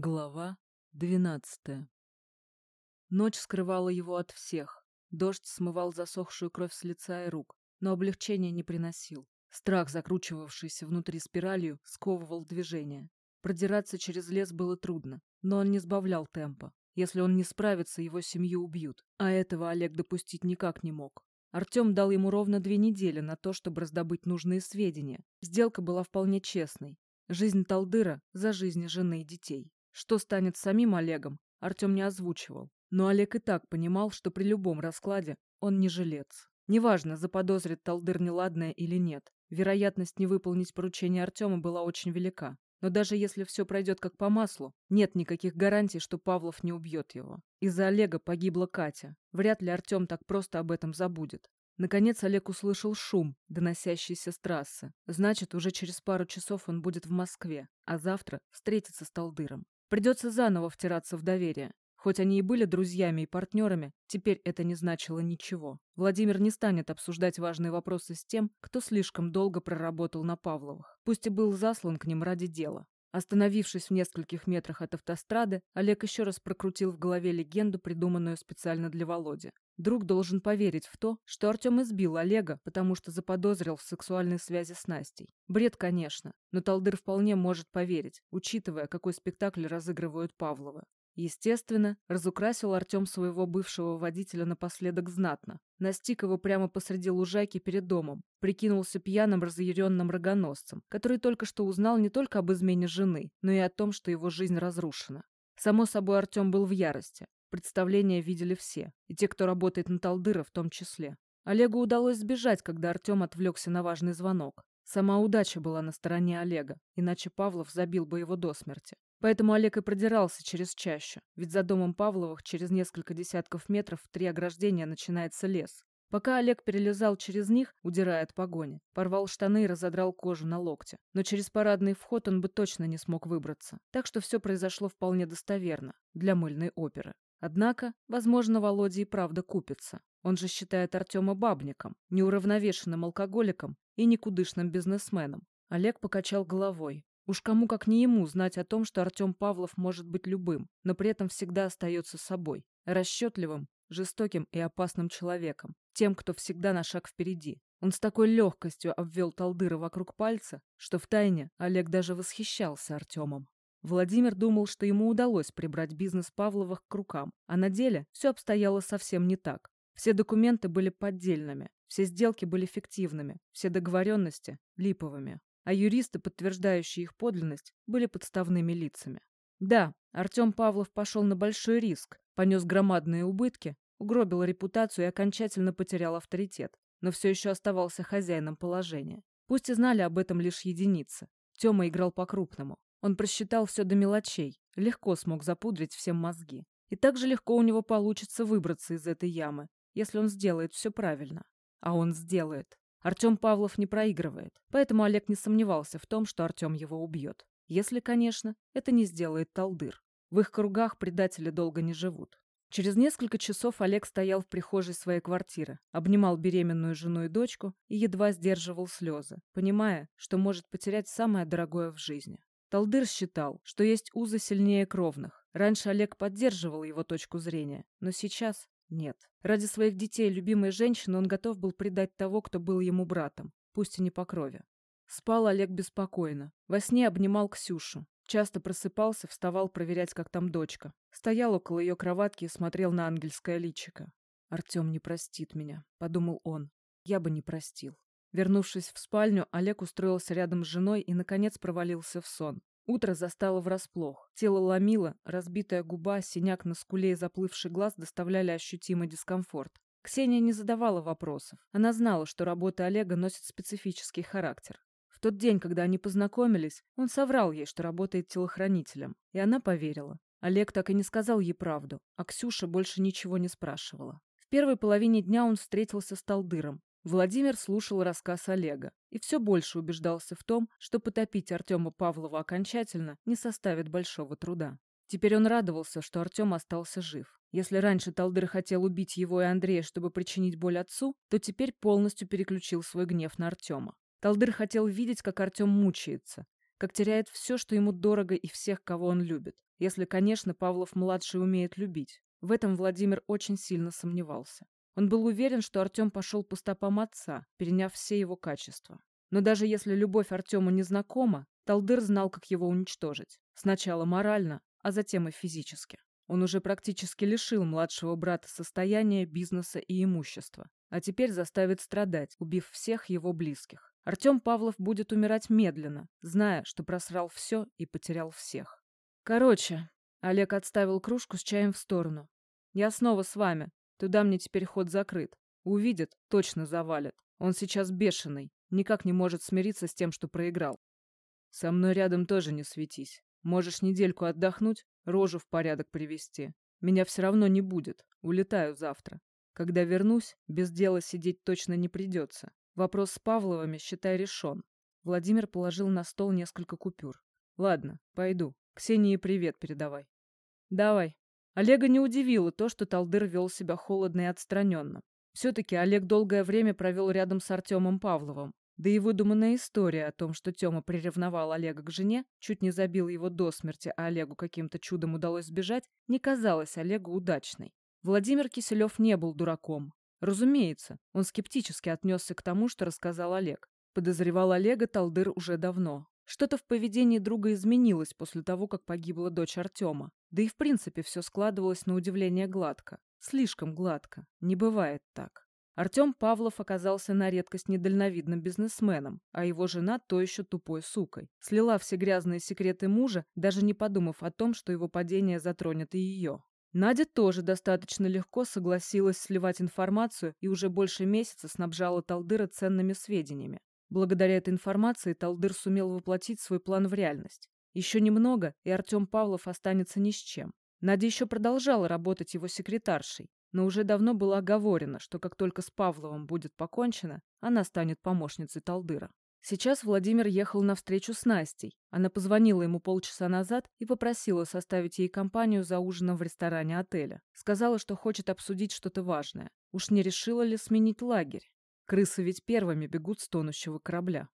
Глава двенадцатая Ночь скрывала его от всех. Дождь смывал засохшую кровь с лица и рук, но облегчения не приносил. Страх, закручивавшийся внутри спиралью, сковывал движение. Продираться через лес было трудно, но он не сбавлял темпа. Если он не справится, его семью убьют, а этого Олег допустить никак не мог. Артем дал ему ровно две недели на то, чтобы раздобыть нужные сведения. Сделка была вполне честной. Жизнь Талдыра за жизни жены и детей. Что станет с самим Олегом, Артем не озвучивал. Но Олег и так понимал, что при любом раскладе он не жилец. Неважно, заподозрит Талдыр неладное или нет. Вероятность не выполнить поручение Артема была очень велика. Но даже если все пройдет как по маслу, нет никаких гарантий, что Павлов не убьет его. Из-за Олега погибла Катя. Вряд ли Артем так просто об этом забудет. Наконец Олег услышал шум, доносящийся с трассы. Значит, уже через пару часов он будет в Москве, а завтра встретится с Талдыром. Придется заново втираться в доверие. Хоть они и были друзьями и партнерами, теперь это не значило ничего. Владимир не станет обсуждать важные вопросы с тем, кто слишком долго проработал на Павловых, пусть и был заслан к ним ради дела. Остановившись в нескольких метрах от автострады, Олег еще раз прокрутил в голове легенду, придуманную специально для Володи. Друг должен поверить в то, что Артем избил Олега, потому что заподозрил в сексуальной связи с Настей. Бред, конечно, но Талдыр вполне может поверить, учитывая, какой спектакль разыгрывают Павловы. Естественно, разукрасил Артем своего бывшего водителя напоследок знатно. Настиг его прямо посреди лужайки перед домом. Прикинулся пьяным разъяренным рогоносцем, который только что узнал не только об измене жены, но и о том, что его жизнь разрушена. Само собой, Артем был в ярости. Представление видели все, и те, кто работает на Талдыра в том числе. Олегу удалось сбежать, когда Артем отвлекся на важный звонок. Сама удача была на стороне Олега, иначе Павлов забил бы его до смерти. Поэтому Олег и продирался через чащу, ведь за домом Павловых через несколько десятков метров в три ограждения начинается лес. Пока Олег перелезал через них, удирая от погони, порвал штаны и разодрал кожу на локте. Но через парадный вход он бы точно не смог выбраться. Так что все произошло вполне достоверно для мыльной оперы. Однако, возможно, Володя и правда купится. Он же считает Артема бабником, неуравновешенным алкоголиком и никудышным бизнесменом. Олег покачал головой. Уж кому как не ему знать о том, что Артем Павлов может быть любым, но при этом всегда остается собой. Расчетливым, жестоким и опасным человеком. Тем, кто всегда на шаг впереди. Он с такой легкостью обвел Талдыра вокруг пальца, что втайне Олег даже восхищался Артемом. Владимир думал, что ему удалось прибрать бизнес Павловых к рукам, а на деле все обстояло совсем не так. Все документы были поддельными, все сделки были фиктивными, все договоренности – липовыми, а юристы, подтверждающие их подлинность, были подставными лицами. Да, Артем Павлов пошел на большой риск, понес громадные убытки, угробил репутацию и окончательно потерял авторитет, но все еще оставался хозяином положения. Пусть и знали об этом лишь единицы. Тёма играл по-крупному. Он просчитал все до мелочей, легко смог запудрить всем мозги. И так же легко у него получится выбраться из этой ямы, если он сделает все правильно. А он сделает. Артем Павлов не проигрывает, поэтому Олег не сомневался в том, что Артем его убьет. Если, конечно, это не сделает Талдыр. В их кругах предатели долго не живут. Через несколько часов Олег стоял в прихожей своей квартиры, обнимал беременную жену и дочку и едва сдерживал слезы, понимая, что может потерять самое дорогое в жизни. Талдыр считал, что есть узы сильнее кровных. Раньше Олег поддерживал его точку зрения, но сейчас нет. Ради своих детей любимой женщины он готов был предать того, кто был ему братом, пусть и не по крови. Спал Олег беспокойно. Во сне обнимал Ксюшу. Часто просыпался, вставал проверять, как там дочка. Стоял около ее кроватки и смотрел на ангельское личико. «Артем не простит меня», — подумал он. «Я бы не простил». Вернувшись в спальню, Олег устроился рядом с женой и, наконец, провалился в сон. Утро застало врасплох. Тело ломило, разбитая губа, синяк на скуле и заплывший глаз доставляли ощутимый дискомфорт. Ксения не задавала вопросов. Она знала, что работа Олега носит специфический характер. В тот день, когда они познакомились, он соврал ей, что работает телохранителем, и она поверила. Олег так и не сказал ей правду, а Ксюша больше ничего не спрашивала. В первой половине дня он встретился с Талдыром, Владимир слушал рассказ Олега и все больше убеждался в том, что потопить Артема Павлова окончательно не составит большого труда. Теперь он радовался, что Артем остался жив. Если раньше Талдыр хотел убить его и Андрея, чтобы причинить боль отцу, то теперь полностью переключил свой гнев на Артема. Талдыр хотел видеть, как Артем мучается, как теряет все, что ему дорого и всех, кого он любит. Если, конечно, Павлов-младший умеет любить. В этом Владимир очень сильно сомневался. Он был уверен, что Артем пошел по стопам отца, переняв все его качества. Но даже если любовь Артему не знакома, Талдыр знал, как его уничтожить. Сначала морально, а затем и физически. Он уже практически лишил младшего брата состояния, бизнеса и имущества, а теперь заставит страдать, убив всех его близких. Артем Павлов будет умирать медленно, зная, что просрал все и потерял всех. Короче, Олег отставил кружку с чаем в сторону. Я снова с вами. Туда мне теперь ход закрыт. Увидит, точно завалит. Он сейчас бешеный, никак не может смириться с тем, что проиграл. Со мной рядом тоже не светись. Можешь недельку отдохнуть, рожу в порядок привести. Меня все равно не будет. Улетаю завтра. Когда вернусь, без дела сидеть точно не придется. Вопрос с Павловыми, считай, решен. Владимир положил на стол несколько купюр. Ладно, пойду. Ксении привет передавай. Давай. Олега не удивило то, что Талдыр вел себя холодно и отстраненно. Все-таки Олег долгое время провел рядом с Артемом Павловым. Да и выдуманная история о том, что Тёма приревновал Олега к жене, чуть не забил его до смерти, а Олегу каким-то чудом удалось сбежать, не казалась Олегу удачной. Владимир Киселев не был дураком. Разумеется, он скептически отнесся к тому, что рассказал Олег. Подозревал Олега Талдыр уже давно. Что-то в поведении друга изменилось после того, как погибла дочь Артема. Да и в принципе все складывалось на удивление гладко. Слишком гладко. Не бывает так. Артем Павлов оказался на редкость недальновидным бизнесменом, а его жена то еще тупой сукой. Слила все грязные секреты мужа, даже не подумав о том, что его падение затронет и ее. Надя тоже достаточно легко согласилась сливать информацию и уже больше месяца снабжала Талдыра ценными сведениями. Благодаря этой информации Талдыр сумел воплотить свой план в реальность. Еще немного, и Артем Павлов останется ни с чем. Надя еще продолжала работать его секретаршей, но уже давно было оговорено, что как только с Павловым будет покончено, она станет помощницей Талдыра. Сейчас Владимир ехал на встречу с Настей. Она позвонила ему полчаса назад и попросила составить ей компанию за ужином в ресторане отеля. Сказала, что хочет обсудить что-то важное. Уж не решила ли сменить лагерь? Крысы ведь первыми бегут с тонущего корабля.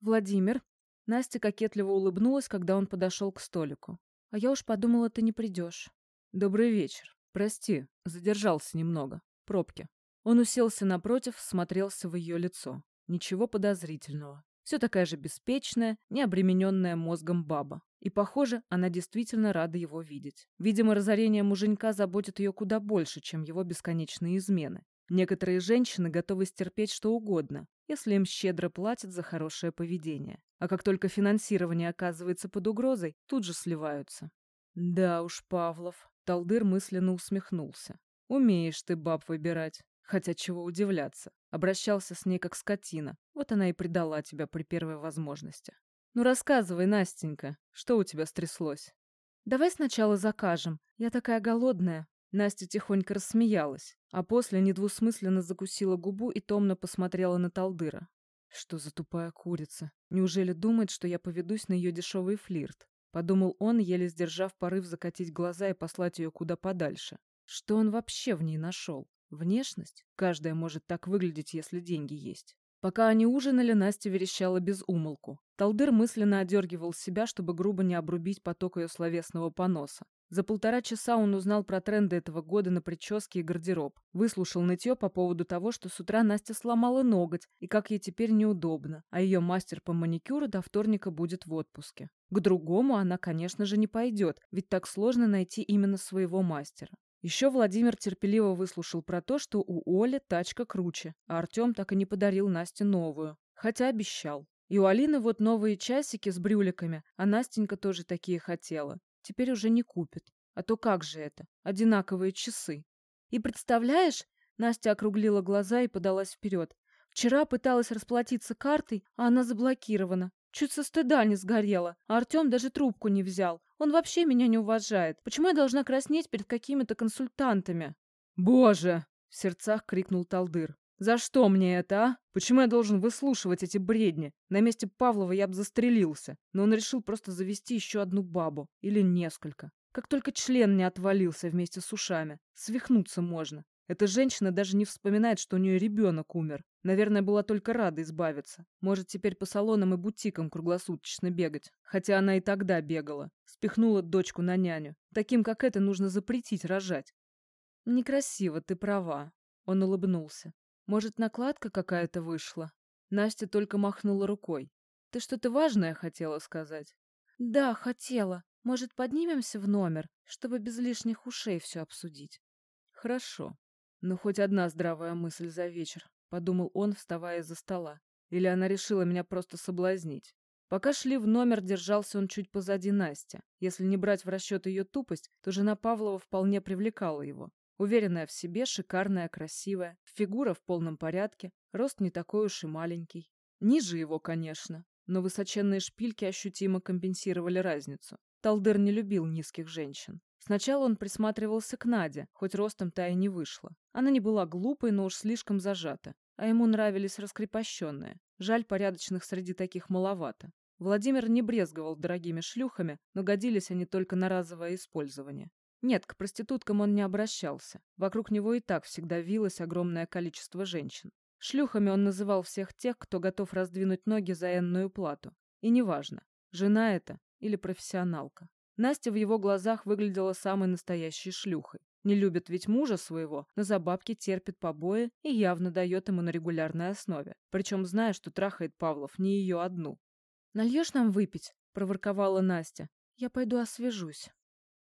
«Владимир?» Настя кокетливо улыбнулась, когда он подошел к столику. «А я уж подумала, ты не придешь». «Добрый вечер». «Прости, задержался немного. Пробки». Он уселся напротив, смотрелся в ее лицо. Ничего подозрительного. Все такая же беспечная, не обремененная мозгом баба. И, похоже, она действительно рада его видеть. Видимо, разорение муженька заботит ее куда больше, чем его бесконечные измены. Некоторые женщины готовы стерпеть что угодно, если им щедро платят за хорошее поведение. А как только финансирование оказывается под угрозой, тут же сливаются. Да уж, Павлов, Талдыр мысленно усмехнулся. «Умеешь ты баб выбирать. Хотя чего удивляться. Обращался с ней как скотина. Вот она и предала тебя при первой возможности. Ну рассказывай, Настенька, что у тебя стряслось?» «Давай сначала закажем. Я такая голодная». Настя тихонько рассмеялась, а после недвусмысленно закусила губу и томно посмотрела на Талдыра. Что за тупая курица? Неужели думает, что я поведусь на ее дешевый флирт? Подумал он, еле сдержав порыв закатить глаза и послать ее куда подальше. Что он вообще в ней нашел? Внешность? Каждая может так выглядеть, если деньги есть. Пока они ужинали, Настя верещала без умолку. Талдыр мысленно одергивал себя, чтобы грубо не обрубить поток ее словесного поноса. За полтора часа он узнал про тренды этого года на прическе и гардероб. Выслушал нытье по поводу того, что с утра Настя сломала ноготь, и как ей теперь неудобно, а ее мастер по маникюру до вторника будет в отпуске. К другому она, конечно же, не пойдет, ведь так сложно найти именно своего мастера. Еще Владимир терпеливо выслушал про то, что у Оли тачка круче, а Артем так и не подарил Насте новую, хотя обещал. И у Алины вот новые часики с брюликами, а Настенька тоже такие хотела. Теперь уже не купит. А то как же это? Одинаковые часы. И представляешь, Настя округлила глаза и подалась вперед. Вчера пыталась расплатиться картой, а она заблокирована. Чуть со стыда не сгорела, а Артем даже трубку не взял. Он вообще меня не уважает. Почему я должна краснеть перед какими-то консультантами? «Боже!» — в сердцах крикнул Талдыр. «За что мне это, а? Почему я должен выслушивать эти бредни? На месте Павлова я бы застрелился, но он решил просто завести еще одну бабу. Или несколько. Как только член не отвалился вместе с ушами. Свихнуться можно. Эта женщина даже не вспоминает, что у нее ребенок умер. Наверное, была только рада избавиться. Может, теперь по салонам и бутикам круглосуточно бегать. Хотя она и тогда бегала. Спихнула дочку на няню. Таким, как это, нужно запретить рожать. Некрасиво, ты права. Он улыбнулся. Может, накладка какая-то вышла? Настя только махнула рукой. Ты что-то важное хотела сказать? Да, хотела. Может, поднимемся в номер, чтобы без лишних ушей все обсудить? Хорошо. Ну, хоть одна здравая мысль за вечер, подумал он, вставая из-за стола. Или она решила меня просто соблазнить. Пока шли в номер, держался он чуть позади Насти. Если не брать в расчет ее тупость, то жена Павлова вполне привлекала его. Уверенная в себе, шикарная, красивая, фигура в полном порядке, рост не такой уж и маленький. Ниже его, конечно, но высоченные шпильки ощутимо компенсировали разницу. Талдыр не любил низких женщин. Сначала он присматривался к Наде, хоть ростом та и не вышла. Она не была глупой, но уж слишком зажата. А ему нравились раскрепощенные. Жаль, порядочных среди таких маловато. Владимир не брезговал дорогими шлюхами, но годились они только на разовое использование. Нет, к проституткам он не обращался. Вокруг него и так всегда вилось огромное количество женщин. Шлюхами он называл всех тех, кто готов раздвинуть ноги за энную плату. И неважно, жена это или профессионалка. Настя в его глазах выглядела самой настоящей шлюхой. Не любит ведь мужа своего, но за бабки терпит побои и явно дает ему на регулярной основе. Причем зная, что трахает Павлов не ее одну. «Нальешь нам выпить?» – проворковала Настя. «Я пойду освежусь».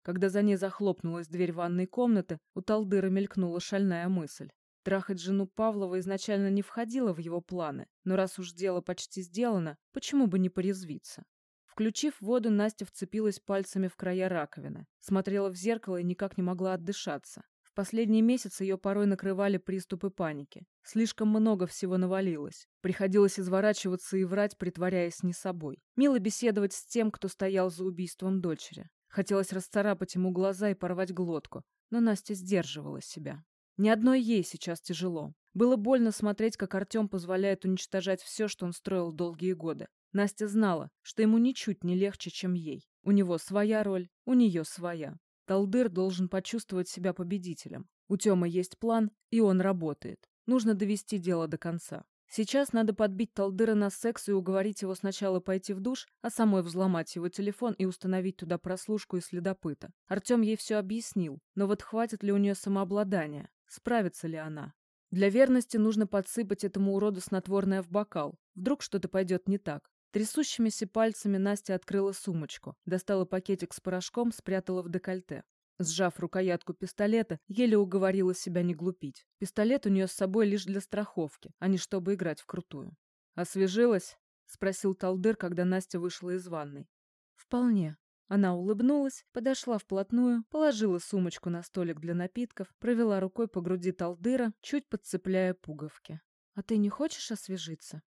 Когда за ней захлопнулась дверь ванной комнаты, у Талдыра мелькнула шальная мысль. Трахать жену Павлова изначально не входило в его планы, но раз уж дело почти сделано, почему бы не порезвиться? Включив воду, Настя вцепилась пальцами в края раковины, смотрела в зеркало и никак не могла отдышаться. В последние месяцы ее порой накрывали приступы паники. Слишком много всего навалилось. Приходилось изворачиваться и врать, притворяясь не собой. Мило беседовать с тем, кто стоял за убийством дочери. Хотелось расцарапать ему глаза и порвать глотку, но Настя сдерживала себя. Ни одной ей сейчас тяжело. Было больно смотреть, как Артем позволяет уничтожать все, что он строил долгие годы. Настя знала, что ему ничуть не легче, чем ей. У него своя роль, у нее своя. Талдыр должен почувствовать себя победителем. У Тёмы есть план, и он работает. Нужно довести дело до конца. Сейчас надо подбить Талдыра на секс и уговорить его сначала пойти в душ, а самой взломать его телефон и установить туда прослушку и следопыта. Артем ей все объяснил, но вот хватит ли у нее самообладания? Справится ли она? Для верности нужно подсыпать этому уроду снотворное в бокал. Вдруг что-то пойдет не так. Трясущимися пальцами Настя открыла сумочку, достала пакетик с порошком, спрятала в декольте. Сжав рукоятку пистолета, еле уговорила себя не глупить. Пистолет у нее с собой лишь для страховки, а не чтобы играть в крутую. «Освежилась?» — спросил Талдыр, когда Настя вышла из ванной. «Вполне». Она улыбнулась, подошла вплотную, положила сумочку на столик для напитков, провела рукой по груди Талдыра, чуть подцепляя пуговки. «А ты не хочешь освежиться?»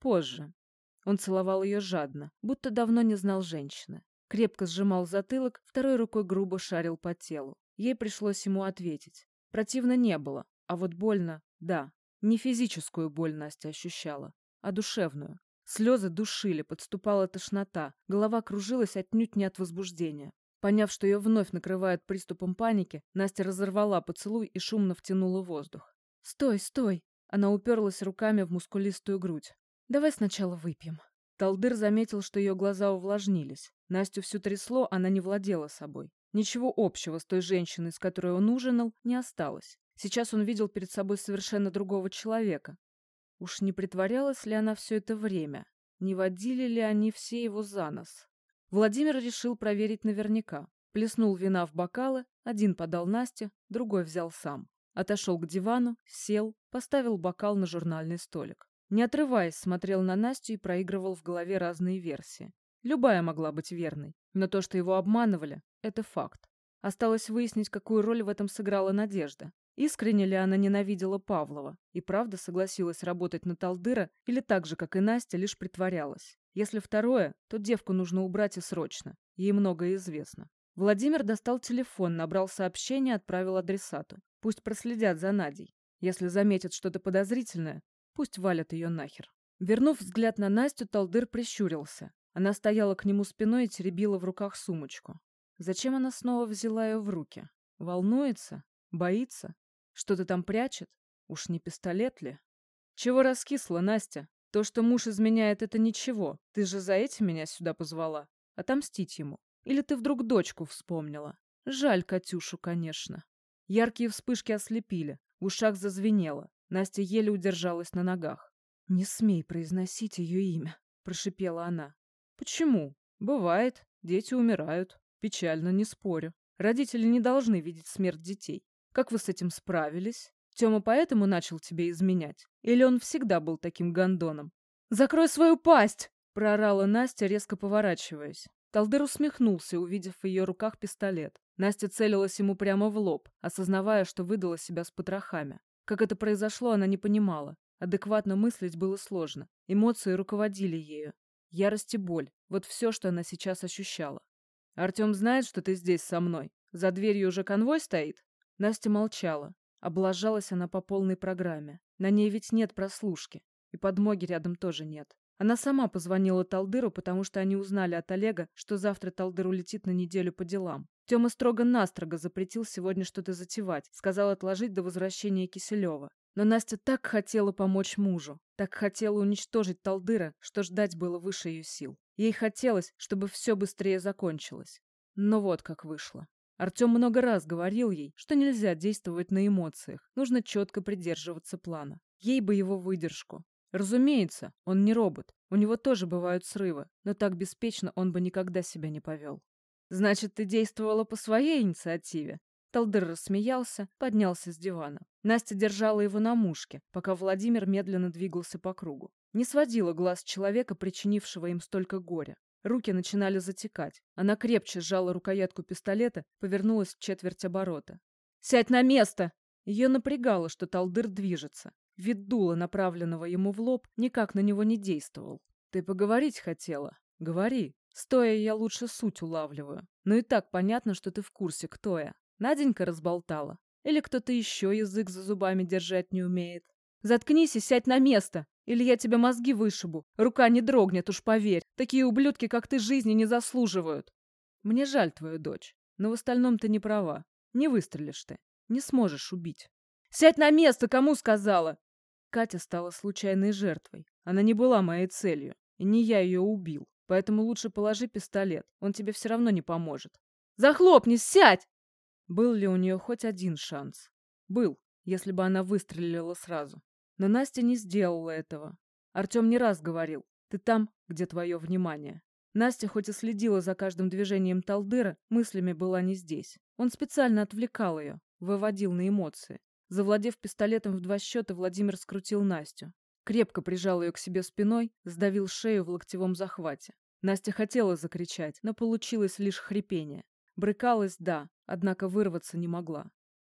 «Позже. Он целовал ее жадно, будто давно не знал женщины. Крепко сжимал затылок, второй рукой грубо шарил по телу. Ей пришлось ему ответить. Противно не было, а вот больно, да. Не физическую боль Настя ощущала, а душевную. Слезы душили, подступала тошнота, голова кружилась отнюдь не от возбуждения. Поняв, что ее вновь накрывает приступом паники, Настя разорвала поцелуй и шумно втянула воздух. «Стой, стой!» Она уперлась руками в мускулистую грудь. Давай сначала выпьем. Талдыр заметил, что ее глаза увлажнились. Настю всю трясло, она не владела собой. Ничего общего с той женщиной, с которой он ужинал, не осталось. Сейчас он видел перед собой совершенно другого человека. Уж не притворялась ли она все это время? Не водили ли они все его за нос? Владимир решил проверить наверняка. Плеснул вина в бокалы, один подал Насте, другой взял сам. Отошел к дивану, сел, поставил бокал на журнальный столик. Не отрываясь, смотрел на Настю и проигрывал в голове разные версии. Любая могла быть верной, но то, что его обманывали, это факт. Осталось выяснить, какую роль в этом сыграла Надежда. Искренне ли она ненавидела Павлова и правда согласилась работать на Талдыра или так же, как и Настя, лишь притворялась? Если второе, то девку нужно убрать и срочно. Ей многое известно. Владимир достал телефон, набрал сообщение, отправил адресату. Пусть проследят за Надей. Если заметят что-то подозрительное, Пусть валят ее нахер. Вернув взгляд на Настю, Талдыр прищурился. Она стояла к нему спиной и теребила в руках сумочку. Зачем она снова взяла ее в руки? Волнуется? Боится? Что-то там прячет? Уж не пистолет ли? Чего раскисла, Настя? То, что муж изменяет, это ничего. Ты же за этим меня сюда позвала. Отомстить ему. Или ты вдруг дочку вспомнила? Жаль Катюшу, конечно. Яркие вспышки ослепили. В ушах зазвенело. Настя еле удержалась на ногах. «Не смей произносить ее имя», — прошипела она. «Почему? Бывает. Дети умирают. Печально, не спорю. Родители не должны видеть смерть детей. Как вы с этим справились? Тёма поэтому начал тебе изменять? Или он всегда был таким гондоном? «Закрой свою пасть!» — проорала Настя, резко поворачиваясь. Талдыр усмехнулся, увидев в ее руках пистолет. Настя целилась ему прямо в лоб, осознавая, что выдала себя с потрохами. Как это произошло, она не понимала. Адекватно мыслить было сложно. Эмоции руководили ею. Ярость и боль — вот все, что она сейчас ощущала. «Артем знает, что ты здесь со мной? За дверью уже конвой стоит?» Настя молчала. Облажалась она по полной программе. На ней ведь нет прослушки. И подмоги рядом тоже нет. Она сама позвонила Талдыру, потому что они узнали от Олега, что завтра Талдыр улетит на неделю по делам. Тёма строго-настрого запретил сегодня что-то затевать, сказал отложить до возвращения Киселева. Но Настя так хотела помочь мужу, так хотела уничтожить Талдыра, что ждать было выше ее сил. Ей хотелось, чтобы все быстрее закончилось. Но вот как вышло. Артем много раз говорил ей, что нельзя действовать на эмоциях, нужно четко придерживаться плана. Ей бы его выдержку. Разумеется, он не робот, у него тоже бывают срывы, но так беспечно он бы никогда себя не повел. «Значит, ты действовала по своей инициативе?» Талдыр рассмеялся, поднялся с дивана. Настя держала его на мушке, пока Владимир медленно двигался по кругу. Не сводила глаз человека, причинившего им столько горя. Руки начинали затекать. Она крепче сжала рукоятку пистолета, повернулась в четверть оборота. «Сядь на место!» Ее напрягало, что Талдыр движется. Вид дула, направленного ему в лоб, никак на него не действовал. «Ты поговорить хотела? Говори. Стоя я лучше суть улавливаю. Но и так понятно, что ты в курсе, кто я. Наденька разболтала. Или кто-то еще язык за зубами держать не умеет. Заткнись и сядь на место!» Или я тебе мозги вышибу. Рука не дрогнет, уж поверь. Такие ублюдки, как ты, жизни не заслуживают. Мне жаль твою дочь, но в остальном ты не права. Не выстрелишь ты. Не сможешь убить. Сядь на место, кому сказала? Катя стала случайной жертвой. Она не была моей целью. И не я ее убил. Поэтому лучше положи пистолет. Он тебе все равно не поможет. Захлопнись, сядь! Был ли у нее хоть один шанс? Был, если бы она выстрелила сразу. Но Настя не сделала этого. Артем не раз говорил, ты там, где твое внимание. Настя хоть и следила за каждым движением Талдыра, мыслями была не здесь. Он специально отвлекал ее, выводил на эмоции. Завладев пистолетом в два счета, Владимир скрутил Настю. Крепко прижал ее к себе спиной, сдавил шею в локтевом захвате. Настя хотела закричать, но получилось лишь хрипение. Брыкалась, да, однако вырваться не могла.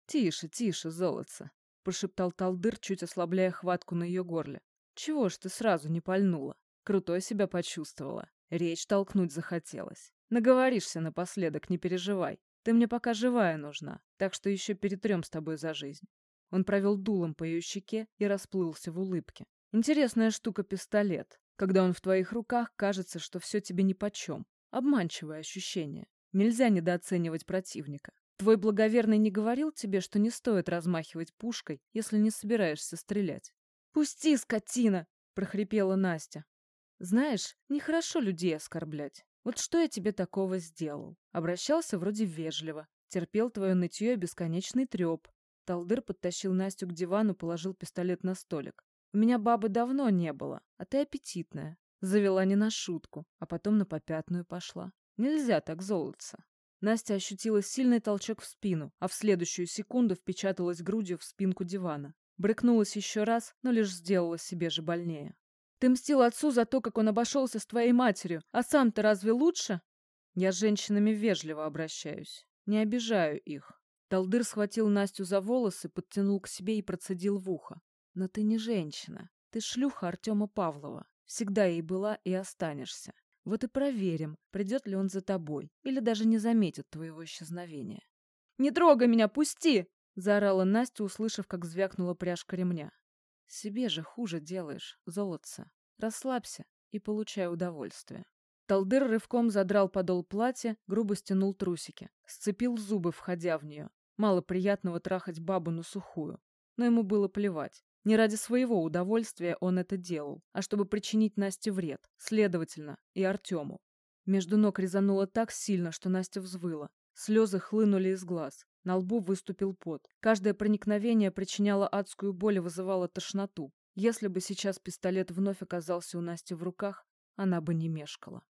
«Тише, тише, золотце!» прошептал Талдыр, чуть ослабляя хватку на ее горле. «Чего ж ты сразу не пальнула? Крутой себя почувствовала. Речь толкнуть захотелось. Наговоришься напоследок, не переживай. Ты мне пока живая нужна, так что еще перетрем с тобой за жизнь». Он провел дулом по ее щеке и расплылся в улыбке. «Интересная штука пистолет. Когда он в твоих руках, кажется, что все тебе нипочем. Обманчивое ощущение. Нельзя недооценивать противника. Твой благоверный не говорил тебе, что не стоит размахивать пушкой, если не собираешься стрелять? «Пусти, скотина!» — прохрипела Настя. «Знаешь, нехорошо людей оскорблять. Вот что я тебе такого сделал? Обращался вроде вежливо, терпел твое нытье и бесконечный треп». Талдыр подтащил Настю к дивану, положил пистолет на столик. «У меня бабы давно не было, а ты аппетитная». Завела не на шутку, а потом на попятную пошла. Нельзя так золотца. Настя ощутила сильный толчок в спину, а в следующую секунду впечаталась грудью в спинку дивана. Брыкнулась еще раз, но лишь сделала себе же больнее. «Ты мстил отцу за то, как он обошелся с твоей матерью, а сам-то разве лучше?» «Я с женщинами вежливо обращаюсь. Не обижаю их». Талдыр схватил Настю за волосы, подтянул к себе и процедил в ухо. «Но ты не женщина. Ты шлюха Артема Павлова. Всегда ей была и останешься. Вот и проверим, придет ли он за тобой, или даже не заметит твоего исчезновения. «Не трогай меня, пусти!» — заорала Настя, услышав, как звякнула пряжка ремня. «Себе же хуже делаешь, золотце. Расслабься и получай удовольствие». Талдыр рывком задрал подол платья, грубо стянул трусики, сцепил зубы, входя в нее. Мало приятного трахать бабу на сухую. Но ему было плевать. Не ради своего удовольствия он это делал, а чтобы причинить Насте вред, следовательно, и Артему. Между ног резануло так сильно, что Настя взвыла. Слезы хлынули из глаз. На лбу выступил пот. Каждое проникновение причиняло адскую боль и вызывало тошноту. Если бы сейчас пистолет вновь оказался у Насти в руках, она бы не мешкала.